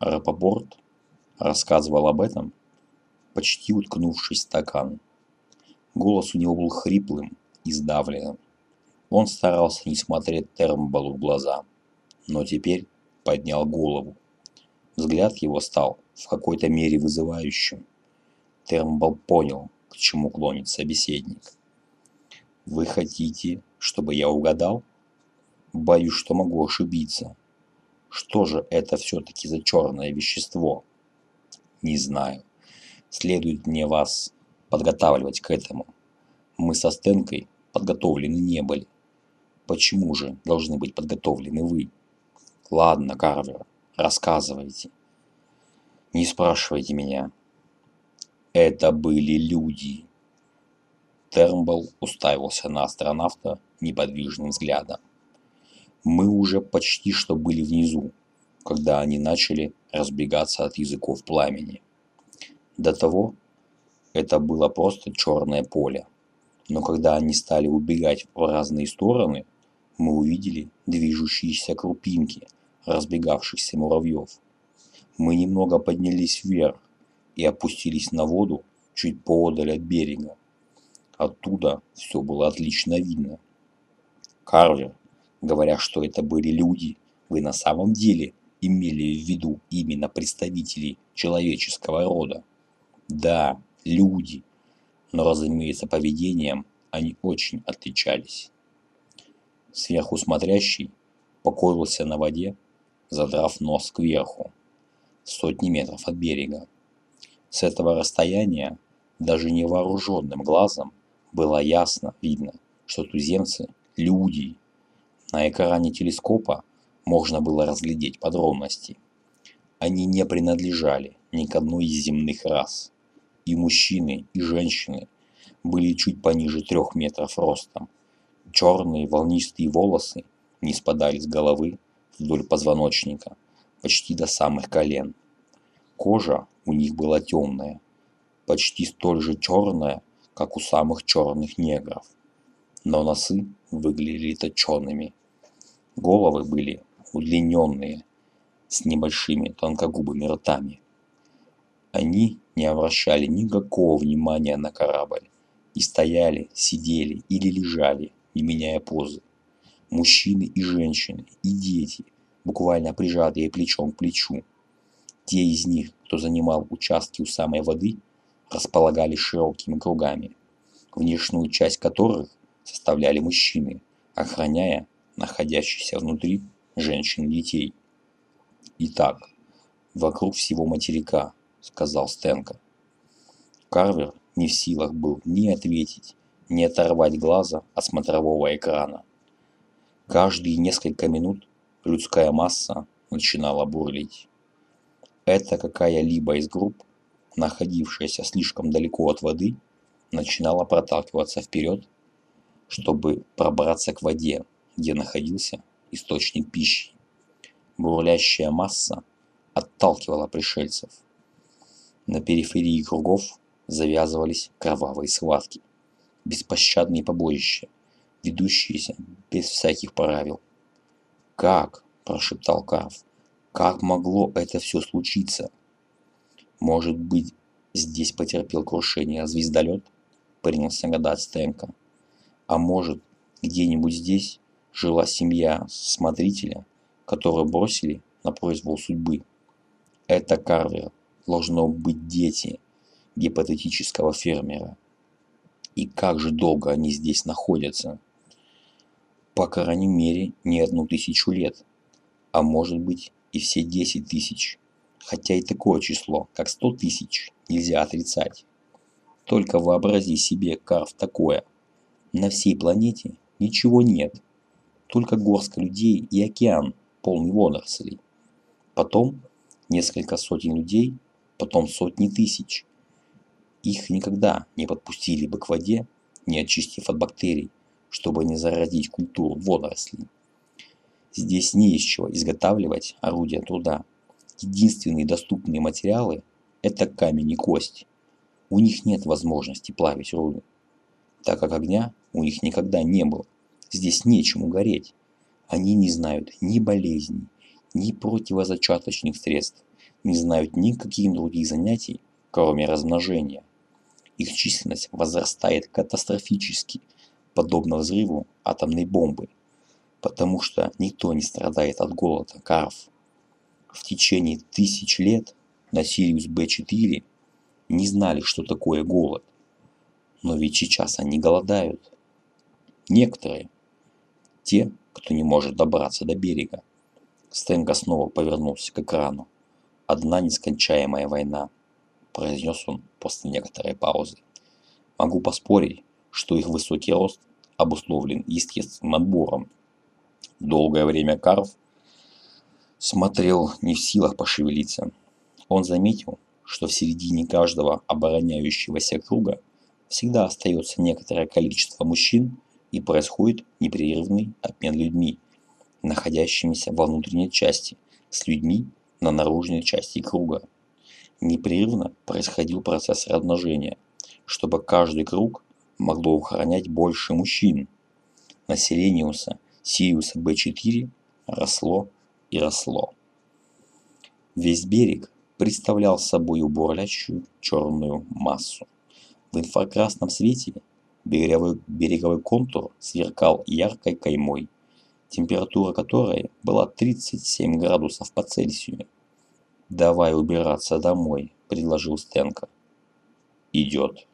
Рапопорт рассказывал об этом, почти уткнувшись в стакан. Голос у него был хриплым и сдавленным. Он старался не смотреть Термбалу в глаза, но теперь поднял голову. Взгляд его стал в какой-то мере вызывающим. Термбал понял, к чему клонит собеседник. «Вы хотите, чтобы я угадал?» «Боюсь, что могу ошибиться. Что же это все-таки за черное вещество?» «Не знаю. Следует мне вас подготавливать к этому. Мы со Стенкой подготовлены не были. Почему же должны быть подготовлены вы? Ладно, Карвер, рассказывайте. Не спрашивайте меня. Это были люди. Тернбл уставился на астронавта неподвижным взглядом. Мы уже почти что были внизу, когда они начали разбегаться от языков пламени. До того это было просто черное поле. Но когда они стали убегать в разные стороны, мы увидели движущиеся крупинки разбегавшихся муравьев. Мы немного поднялись вверх и опустились на воду чуть поодаль от берега. Оттуда все было отлично видно. Карвер, говоря, что это были люди, вы на самом деле имели в виду именно представителей человеческого рода. Да, люди. Но, разумеется, поведением они очень отличались. Сверху смотрящий покоился на воде, задрав нос кверху, сотни метров от берега. С этого расстояния даже невооруженным глазом было ясно видно, что туземцы – люди. На экране телескопа можно было разглядеть подробности. Они не принадлежали ни к одной из земных рас и мужчины, и женщины были чуть пониже трех метров ростом. Черные волнистые волосы не спадали с головы вдоль позвоночника, почти до самых колен. Кожа у них была темная, почти столь же черная, как у самых черных негров. Но носы выглядели точеными. Головы были удлиненные, с небольшими тонкогубыми ртами. Они не обращали никакого внимания на корабль и стояли, сидели или лежали, не меняя позы. Мужчины и женщины, и дети, буквально прижатые плечом к плечу. Те из них, кто занимал участки у самой воды, располагались широкими кругами, внешнюю часть которых составляли мужчины, охраняя находящихся внутри женщин и детей. Итак, вокруг всего материка – сказал Стенка. Карвер не в силах был ни ответить, ни оторвать глаза от смотрового экрана. Каждые несколько минут людская масса начинала бурлить. Это какая-либо из групп, находившаяся слишком далеко от воды, начинала проталкиваться вперед, чтобы пробраться к воде, где находился источник пищи. Бурлящая масса отталкивала пришельцев – на периферии кругов завязывались кровавые схватки, беспощадные побоища, ведущиеся без всяких правил. «Как?» – прошептал Карв. «Как могло это все случиться?» «Может быть, здесь потерпел крушение звездолет?» – принялся гадать Стенка. «А может, где-нибудь здесь жила семья смотрителя, которую бросили на произвол судьбы?» Это Карвер должно быть дети гипотетического фермера. И как же долго они здесь находятся? По крайней мере, не одну тысячу лет, а может быть и все 10 тысяч. Хотя и такое число, как 100 тысяч, нельзя отрицать. Только вообрази себе, Карв, такое. На всей планете ничего нет. Только горстка людей и океан, полный водорослей. Потом несколько сотен людей потом сотни тысяч. Их никогда не подпустили бы к воде, не очистив от бактерий, чтобы не заразить культуру водорослей. Здесь не из чего изготавливать орудия труда. Единственные доступные материалы – это камень и кость. У них нет возможности плавить руду, так как огня у них никогда не было. Здесь нечему гореть. Они не знают ни болезней, ни противозачаточных средств, не знают никаких других занятий, кроме размножения. Их численность возрастает катастрофически, подобно взрыву атомной бомбы, потому что никто не страдает от голода, Карф. В течение тысяч лет на Сириус Б4 не знали, что такое голод. Но ведь сейчас они голодают. Некоторые. Те, кто не может добраться до берега. Стенга снова повернулся к экрану. «Одна нескончаемая война», – произнес он после некоторой паузы. «Могу поспорить, что их высокий рост обусловлен естественным отбором. Долгое время Карв смотрел не в силах пошевелиться. Он заметил, что в середине каждого обороняющегося круга всегда остается некоторое количество мужчин и происходит непрерывный обмен людьми, находящимися во внутренней части, с людьми на наружной части круга. Непрерывно происходил процесс размножения, чтобы каждый круг могло охранять больше мужчин. Население Сириуса Б4 росло и росло. Весь берег представлял собой бурлящую черную массу. В инфракрасном свете береговой, береговой контур сверкал яркой каймой, температура которой была 37 градусов по Цельсию. «Давай убираться домой», – предложил Стенка. «Идет»,